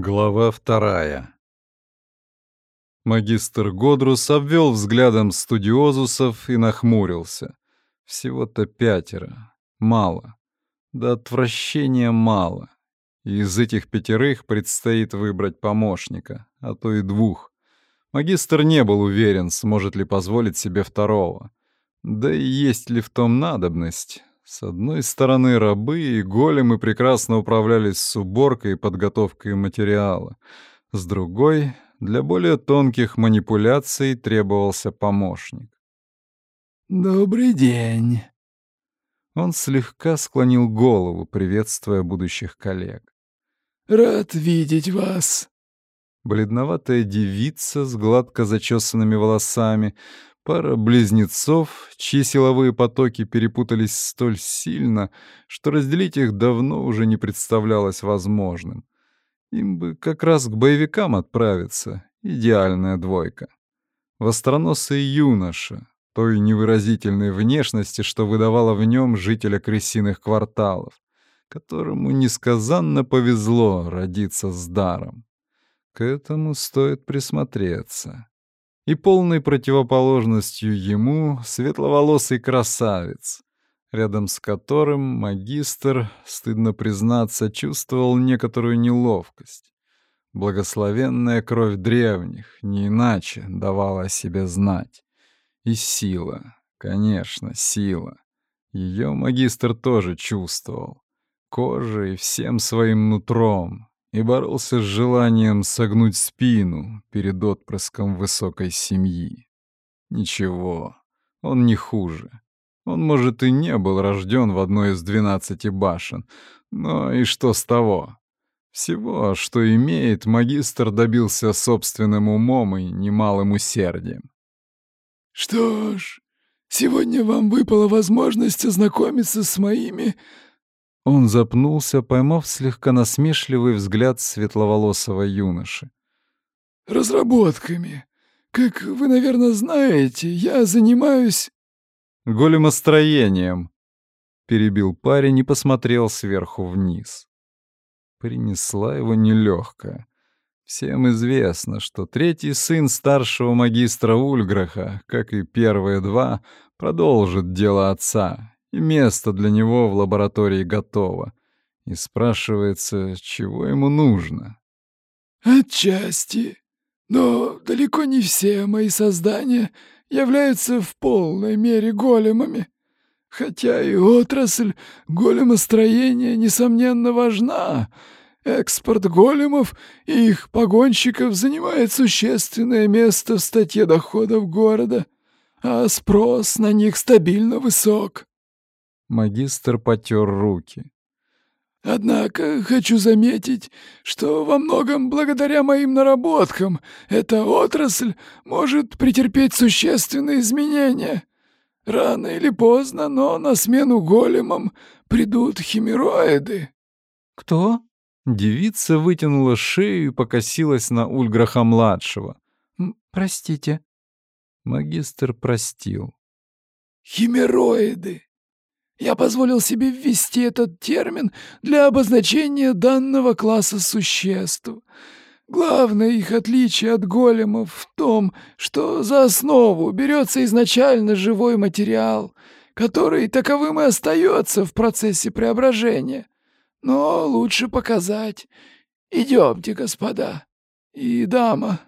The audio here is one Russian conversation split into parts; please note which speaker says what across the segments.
Speaker 1: Глава вторая. Магистр Годрус обвел взглядом студиозусов и нахмурился. Всего-то пятеро. Мало. До отвращения мало. Из этих пятерых предстоит выбрать помощника, а то и двух. Магистр не был уверен, сможет ли позволить себе второго. Да и есть ли в том надобность. С одной стороны, рабы и големы прекрасно управлялись с уборкой и подготовкой материала. С другой, для более тонких манипуляций требовался помощник.
Speaker 2: «Добрый день!»
Speaker 1: Он слегка склонил голову, приветствуя будущих коллег.
Speaker 2: «Рад видеть вас!»
Speaker 1: Бледноватая девица с гладко зачесанными волосами Пара близнецов, чьи силовые потоки перепутались столь сильно, что разделить их давно уже не представлялось возможным. Им бы как раз к боевикам отправиться. Идеальная двойка. Востроносый юноша, той невыразительной внешности, что выдавала в нем жителя крысиных кварталов, которому несказанно повезло родиться с даром. К этому стоит присмотреться и полной противоположностью ему светловолосый красавец, рядом с которым магистр, стыдно признаться, чувствовал некоторую неловкость. Благословенная кровь древних не иначе давала о себе знать. И сила, конечно, сила. Ее магистр тоже чувствовал. Кожей, всем своим нутром, и боролся с желанием согнуть спину перед отпрыском высокой семьи. Ничего, он не хуже. Он, может, и не был рожден в одной из двенадцати башен, но и что с того? Всего, что имеет, магистр добился собственным умом и немалым усердием.
Speaker 2: «Что ж, сегодня вам выпала возможность ознакомиться с моими
Speaker 1: он запнулся, поймав слегка насмешливый взгляд светловолосого юноши.
Speaker 2: «Разработками. Как вы, наверное, знаете, я занимаюсь...»
Speaker 1: «Големостроением», — перебил парень и посмотрел сверху вниз. Принесла его нелегкая. Всем известно, что третий сын старшего магистра Ульграха, как и первые два, продолжит дело отца и место для него в лаборатории готово. И спрашивается, чего ему нужно.
Speaker 2: «Отчасти. Но далеко не все мои создания являются в полной мере големами. Хотя и отрасль големостроения, несомненно, важна. Экспорт големов и их погонщиков занимает существенное место в статье доходов города, а спрос на них стабильно высок.
Speaker 1: Магистр потер руки.
Speaker 2: «Однако хочу заметить, что во многом благодаря моим наработкам эта отрасль может претерпеть существенные изменения. Рано или поздно, но на смену големам придут химероиды».
Speaker 1: «Кто?» Девица вытянула шею и покосилась на Ульграха-младшего. «Простите». Магистр простил.
Speaker 2: «Химероиды. Я позволил себе ввести этот термин для обозначения данного класса существ. Главное их отличие от големов в том, что за основу берется изначально живой материал, который таковым и остается в процессе преображения. Но лучше показать. Идемте, господа. И дама.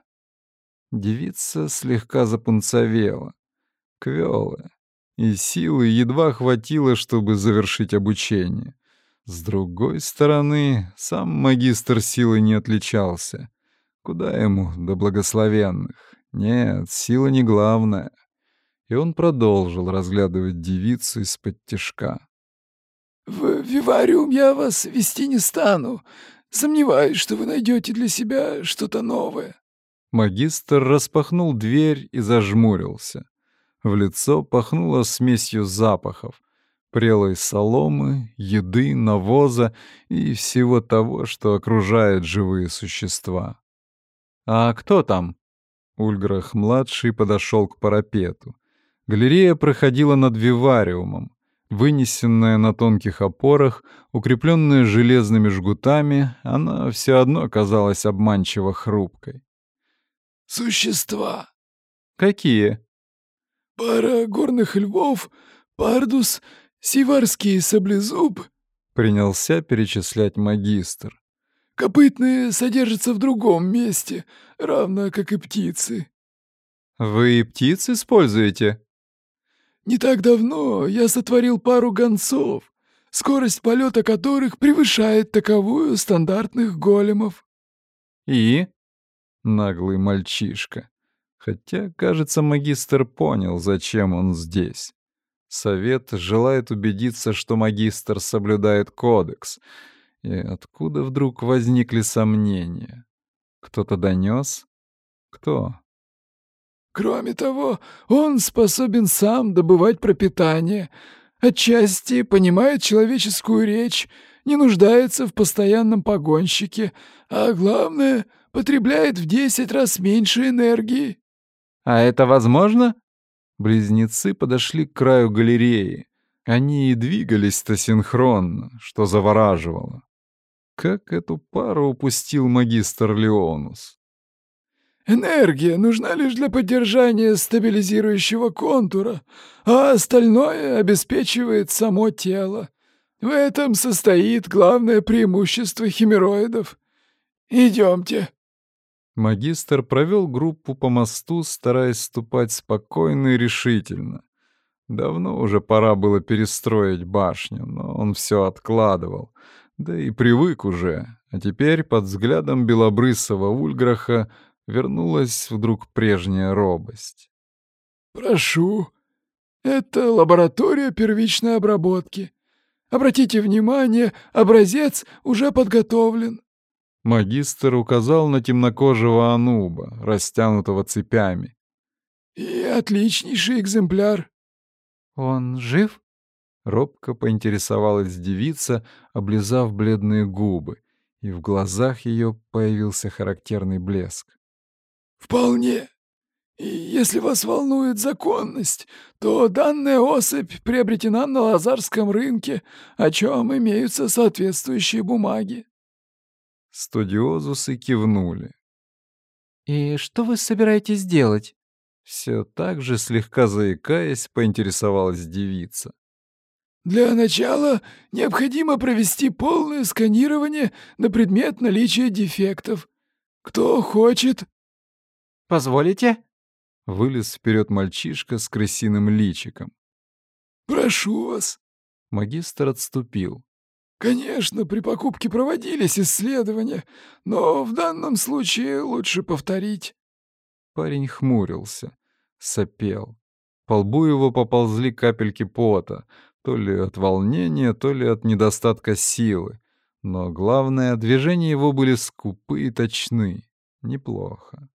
Speaker 1: Девица слегка запунцовела. Квелая и силы едва хватило, чтобы завершить обучение. С другой стороны, сам магистр силы не отличался. Куда ему до благословенных? Нет, сила не главная. И он продолжил разглядывать девицу из-под тишка.
Speaker 2: «В вивариум я вас вести не стану. Сомневаюсь, что вы найдете для себя что-то новое».
Speaker 1: Магистр распахнул дверь и зажмурился. В лицо пахнуло смесью запахов. Прелой соломы, еды, навоза и всего того, что окружает живые существа. «А кто там?» Ульграх-младший подошел к парапету. Галерея проходила над вивариумом. Вынесенная на тонких опорах, укрепленная железными жгутами, она все одно казалась обманчиво хрупкой.
Speaker 2: «Существа».
Speaker 1: «Какие?»
Speaker 2: «Пара горных львов, пардус, сиварский саблезуб», —
Speaker 1: принялся перечислять магистр.
Speaker 2: «Копытные содержатся в другом месте, равно как и птицы».
Speaker 1: «Вы и птиц используете?»
Speaker 2: Не так давно я сотворил пару гонцов, скорость полета которых превышает таковую стандартных големов».
Speaker 1: «И?» Наглый мальчишка. Хотя, кажется, магистр понял, зачем он здесь. Совет желает убедиться, что магистр соблюдает кодекс. И откуда вдруг возникли сомнения? Кто-то донес? Кто?
Speaker 2: Кроме того, он способен сам добывать пропитание, отчасти понимает человеческую речь, не нуждается в постоянном погонщике, а главное, потребляет в десять раз меньше энергии.
Speaker 1: А это возможно? Близнецы подошли к краю галереи. Они и двигались-то синхронно, что завораживало. Как эту пару упустил магистр Леонус?
Speaker 2: Энергия нужна лишь для поддержания стабилизирующего контура, а остальное обеспечивает само тело. В этом состоит главное преимущество химероидов. Идемте.
Speaker 1: Магистр провел группу по мосту, стараясь ступать спокойно и решительно. Давно уже пора было перестроить башню, но он все откладывал. Да и привык уже. А теперь под взглядом белобрысого Ульграха вернулась вдруг прежняя робость.
Speaker 2: «Прошу. Это лаборатория первичной обработки. Обратите внимание, образец уже подготовлен».
Speaker 1: Магистр указал на темнокожего ануба, растянутого цепями.
Speaker 2: «И отличнейший экземпляр».
Speaker 1: «Он жив?» — робко поинтересовалась девица, облизав бледные губы, и в глазах ее появился характерный блеск.
Speaker 2: «Вполне. И если вас волнует законность, то данная особь приобретена на лазарском рынке, о чем имеются соответствующие бумаги».
Speaker 1: Студиозусы кивнули.
Speaker 3: «И что вы собираетесь делать?»
Speaker 1: Все так же, слегка заикаясь, поинтересовалась девица.
Speaker 2: «Для начала необходимо провести полное сканирование на предмет наличия дефектов. Кто хочет?»
Speaker 3: «Позволите?»
Speaker 1: Вылез вперед мальчишка с крысиным личиком.
Speaker 2: «Прошу вас».
Speaker 1: Магистр отступил.
Speaker 2: «Конечно, при покупке проводились исследования, но в данном случае лучше повторить».
Speaker 1: Парень хмурился, сопел. По лбу его поползли капельки пота, то ли от волнения, то ли от недостатка силы. Но главное, движения его были скупы и точны. Неплохо.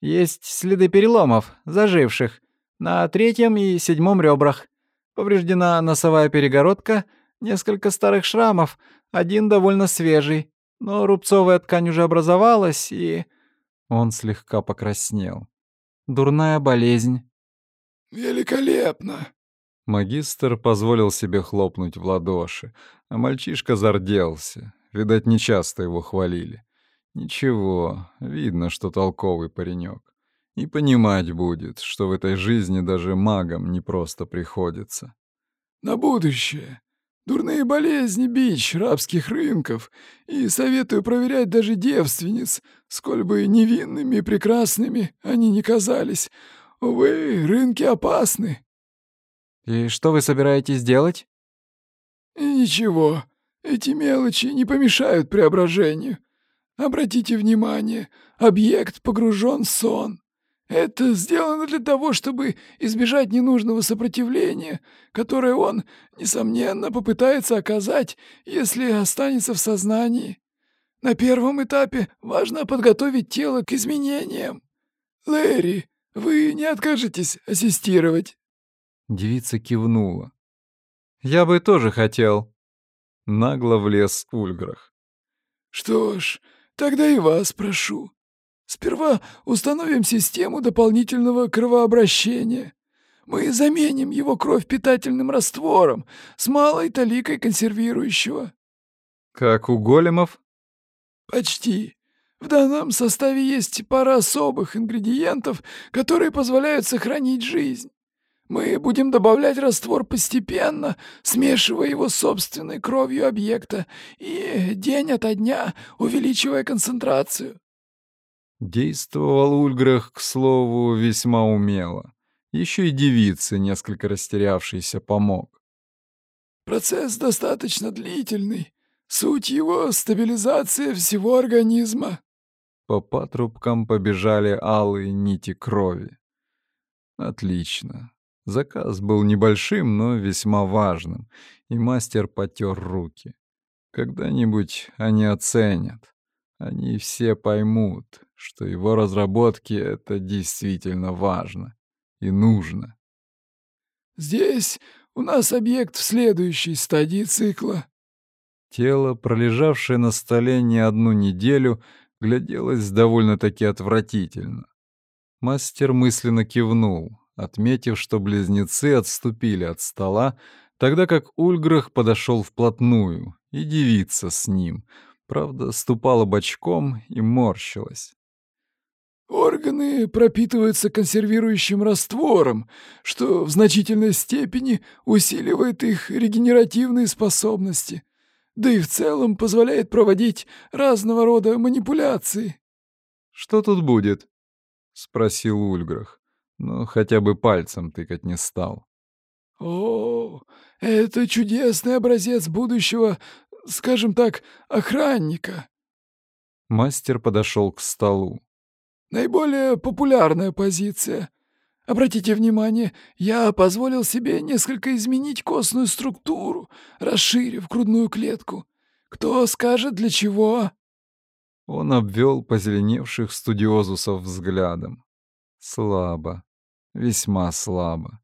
Speaker 3: Есть следы переломов, заживших, на третьем и седьмом ребрах. Повреждена носовая перегородка, несколько старых шрамов, один довольно свежий, но рубцовая ткань уже образовалась, и...
Speaker 1: Он слегка покраснел.
Speaker 3: Дурная болезнь.
Speaker 2: «Великолепно!»
Speaker 1: Магистр позволил себе хлопнуть в ладоши, а мальчишка зарделся. Видать, нечасто его хвалили. Ничего, видно, что толковый паренек. И понимать будет, что в этой жизни даже магам не просто приходится.
Speaker 2: На будущее. Дурные болезни — бич рабских рынков, и советую проверять даже девственниц, сколь бы невинными и прекрасными они ни казались. Увы, рынки опасны.
Speaker 3: И что вы собираетесь делать?
Speaker 2: Ничего, эти мелочи не помешают преображению. Обратите внимание, объект погружен в сон. Это сделано для того, чтобы избежать ненужного сопротивления, которое он, несомненно, попытается оказать, если останется в сознании. На первом этапе важно подготовить тело к изменениям. Лэри, вы не откажетесь ассистировать?»
Speaker 1: Девица кивнула. «Я бы тоже хотел». Нагло влез Ульграх.
Speaker 2: «Что ж, Тогда и вас прошу. Сперва установим систему дополнительного кровообращения. Мы заменим его кровь питательным раствором с малой таликой консервирующего».
Speaker 1: «Как у големов?»
Speaker 2: «Почти. В данном составе есть пара особых ингредиентов, которые позволяют сохранить жизнь. Мы будем добавлять раствор постепенно, смешивая его с собственной кровью объекта и день ото дня увеличивая концентрацию.
Speaker 1: Действовал Ульграх, к слову, весьма умело. Еще и девице, несколько растерявшийся, помог.
Speaker 2: Процесс достаточно длительный. Суть его — стабилизация всего организма.
Speaker 1: По патрубкам побежали алые нити крови. Отлично. Заказ был небольшим, но весьма важным, и мастер потер руки. Когда-нибудь они оценят. Они все поймут, что его разработки — это действительно важно и нужно.
Speaker 2: «Здесь у нас объект в следующей стадии цикла».
Speaker 1: Тело, пролежавшее на столе не одну неделю, гляделось довольно-таки отвратительно. Мастер мысленно кивнул, отметив, что близнецы отступили от стола, тогда как Ульграх подошел вплотную, и девица с ним, правда, ступала бочком и морщилась.
Speaker 2: Органы пропитываются консервирующим раствором, что в значительной степени усиливает их регенеративные способности, да и в целом позволяет проводить разного рода манипуляции.
Speaker 1: «Что тут будет?» — спросил Ульграх но хотя бы пальцем тыкать не стал.
Speaker 2: «О, это чудесный образец будущего, скажем так, охранника!»
Speaker 1: Мастер подошел к столу.
Speaker 2: «Наиболее популярная позиция. Обратите внимание, я позволил себе несколько изменить костную структуру, расширив грудную клетку. Кто скажет, для чего?»
Speaker 1: Он обвел позеленевших студиозусов взглядом. Слабо. Весьма слабо.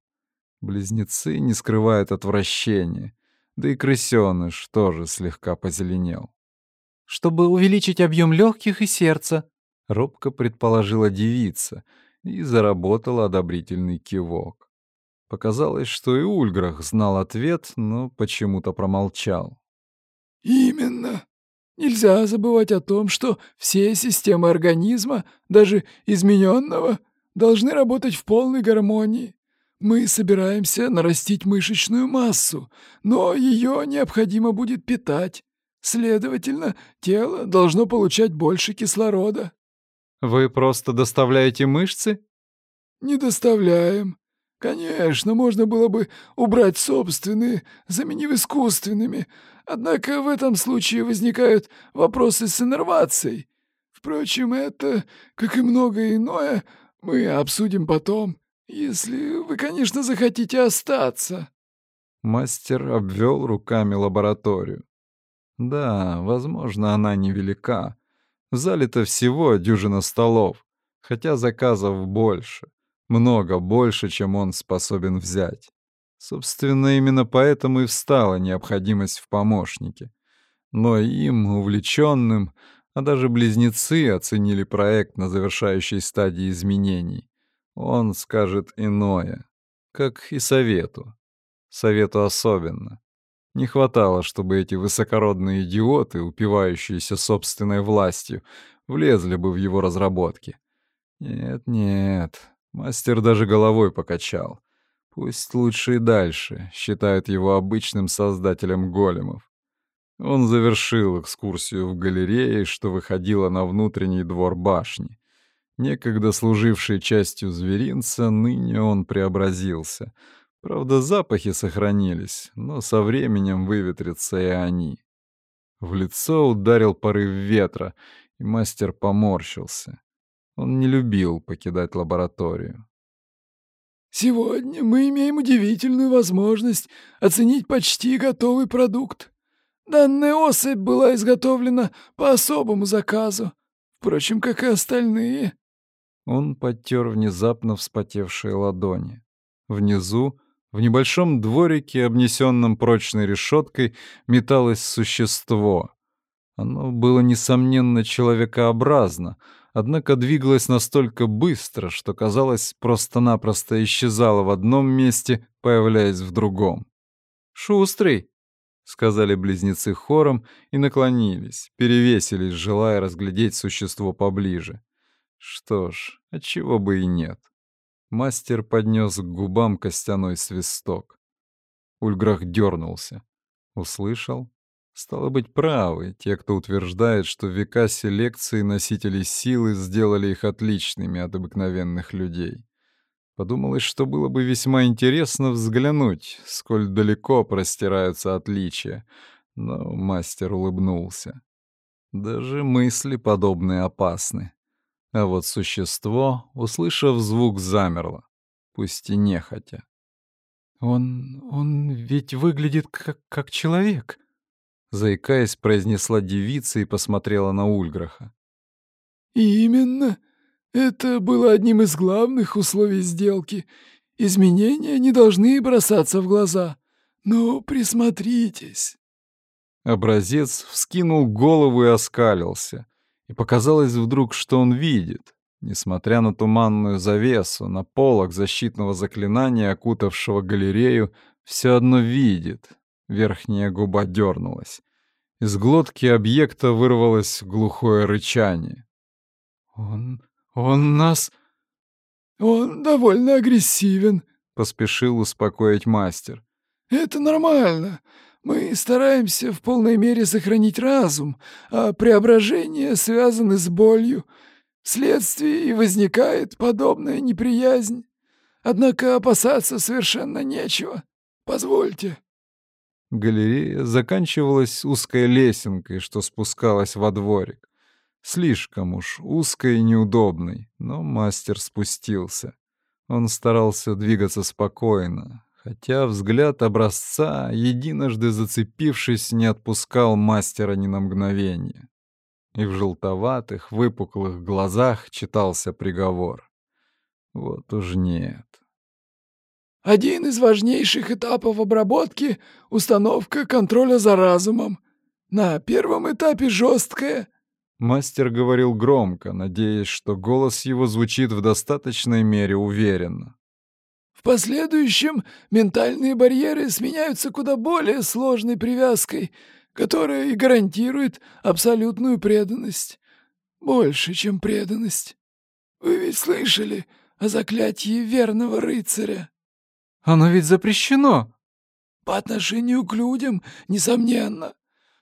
Speaker 1: Близнецы не скрывают отвращения. Да и крысёныш тоже слегка позеленел.
Speaker 3: «Чтобы увеличить объем легких и сердца», —
Speaker 1: робко предположила девица и заработала одобрительный кивок. Показалось, что и Ульграх знал ответ, но почему-то промолчал.
Speaker 2: «Именно. Нельзя забывать о том, что все системы организма, даже измененного, должны работать в полной гармонии. Мы собираемся нарастить мышечную массу, но ее необходимо будет питать. Следовательно, тело должно получать больше кислорода.
Speaker 1: Вы просто доставляете мышцы?
Speaker 2: Не доставляем. Конечно, можно было бы убрать собственные, заменив искусственными. Однако в этом случае возникают вопросы с иннервацией. Впрочем, это, как и многое иное, мы обсудим потом, если вы, конечно, захотите остаться».
Speaker 1: Мастер обвел руками лабораторию. Да, возможно, она невелика. В зале-то всего дюжина столов, хотя заказов больше. Много больше, чем он способен взять. Собственно, именно поэтому и встала необходимость в помощнике. Но им, увлеченным, а даже близнецы оценили проект на завершающей стадии изменений. Он скажет иное, как и совету. Совету особенно. Не хватало, чтобы эти высокородные идиоты, упивающиеся собственной властью, влезли бы в его разработки. Нет-нет, мастер даже головой покачал. Пусть лучше и дальше считают его обычным создателем големов. Он завершил экскурсию в галерее, что выходила на внутренний двор башни. Некогда служивший частью зверинца, ныне он преобразился. Правда, запахи сохранились, но со временем выветрятся и они. В лицо ударил порыв ветра, и мастер поморщился. Он не любил покидать лабораторию.
Speaker 2: «Сегодня мы имеем удивительную возможность оценить почти готовый продукт», Данная особь была изготовлена по особому заказу, впрочем, как и остальные».
Speaker 1: Он подтер внезапно вспотевшие ладони. Внизу, в небольшом дворике, обнесенном прочной решеткой, металось существо. Оно было, несомненно, человекообразно, однако двигалась настолько быстро, что, казалось, просто-напросто исчезала в одном месте, появляясь в другом.
Speaker 3: «Шустрый!»
Speaker 1: — сказали близнецы хором и наклонились, перевесились, желая разглядеть существо поближе. Что ж, отчего бы и нет. Мастер поднес к губам костяной свисток. Ульграх дернулся. Услышал? Стало быть, правы те, кто утверждает, что века селекции носителей силы сделали их отличными от обыкновенных людей. Подумалось, что было бы весьма интересно взглянуть, сколь далеко простираются отличия, но мастер улыбнулся. Даже мысли подобные опасны. А вот существо, услышав звук, замерло, пусть и нехотя.
Speaker 3: «Он... он ведь выглядит как, как человек», —
Speaker 1: заикаясь, произнесла девица и посмотрела на Ульграха.
Speaker 2: «Именно. Это было одним из главных условий сделки. Изменения не должны бросаться в глаза. Но присмотритесь».
Speaker 1: Образец вскинул голову и оскалился и показалось вдруг, что он видит, несмотря на туманную завесу, на полок защитного заклинания, окутавшего галерею, все одно видит. Верхняя губа дернулась. Из глотки объекта вырвалось глухое рычание.
Speaker 3: «Он... он нас...»
Speaker 2: «Он довольно агрессивен», — поспешил успокоить мастер. «Это нормально. Мы стараемся в полной мере сохранить разум, а преображения связаны с болью. Вследствие и возникает подобная неприязнь. Однако опасаться совершенно нечего. Позвольте».
Speaker 1: Галерея заканчивалась узкой лесенкой, что спускалась во дворик. Слишком уж узкой и неудобной, но мастер спустился. Он старался двигаться спокойно, хотя взгляд образца, единожды зацепившись, не отпускал мастера ни на мгновение. И в желтоватых, выпуклых глазах читался приговор. Вот уж нет.
Speaker 2: Один из важнейших этапов обработки — установка контроля за разумом. На первом этапе жесткая.
Speaker 1: Мастер говорил громко, надеясь, что голос его звучит в достаточной мере уверенно.
Speaker 2: В последующем ментальные барьеры сменяются куда более сложной привязкой, которая и гарантирует абсолютную преданность. Больше, чем преданность. Вы ведь слышали о заклятии верного рыцаря?
Speaker 3: Оно ведь запрещено.
Speaker 2: По отношению к людям, несомненно.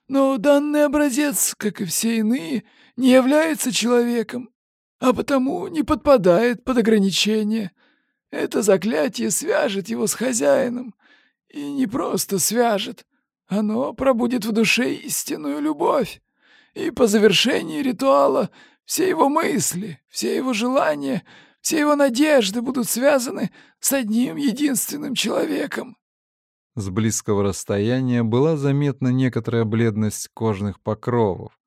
Speaker 2: Но данный образец, как и все иные, не является человеком, а потому не подпадает под ограничения — это заклятие свяжет его с хозяином. И не просто свяжет. Оно пробудет в душе истинную любовь. И по завершении ритуала все его мысли, все его желания, все его надежды будут связаны с одним единственным человеком.
Speaker 1: С близкого расстояния была заметна некоторая бледность кожных покровов,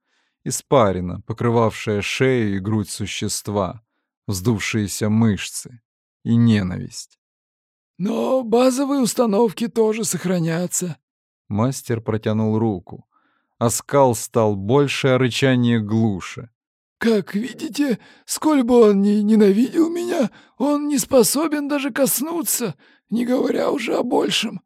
Speaker 1: испарина, покрывавшая шею и грудь существа, вздувшиеся мышцы и ненависть.
Speaker 2: «Но базовые установки тоже сохранятся».
Speaker 1: Мастер протянул руку. Оскал стал больше, а рычание глуше.
Speaker 2: «Как видите, сколь бы он ни ненавидел меня, он не способен даже коснуться, не говоря уже о большем».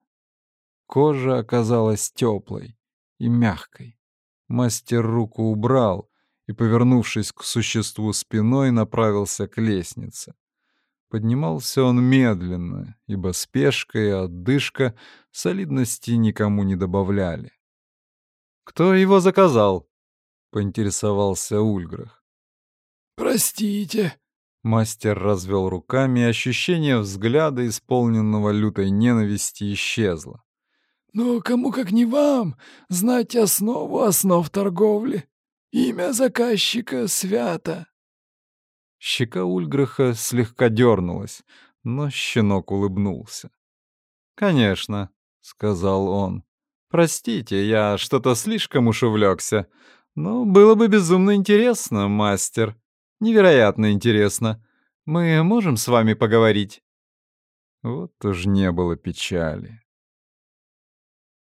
Speaker 1: Кожа оказалась теплой и мягкой. Мастер руку убрал и, повернувшись к существу спиной, направился к лестнице. Поднимался он медленно, ибо спешка и отдышка солидности никому не добавляли.
Speaker 3: «Кто его заказал?»
Speaker 1: — поинтересовался Ульграх.
Speaker 2: «Простите».
Speaker 1: Мастер развел руками, и ощущение взгляда, исполненного лютой ненависти, исчезло.
Speaker 2: «Но кому как не вам знать основу основ торговли? Имя заказчика свято».
Speaker 1: Щека Ульграха слегка дернулась, но щенок улыбнулся.
Speaker 3: «Конечно», — сказал он. «Простите, я что-то слишком уж увлекся. Но было бы безумно интересно, мастер. Невероятно интересно. Мы можем с вами поговорить?»
Speaker 1: Вот уж не было печали.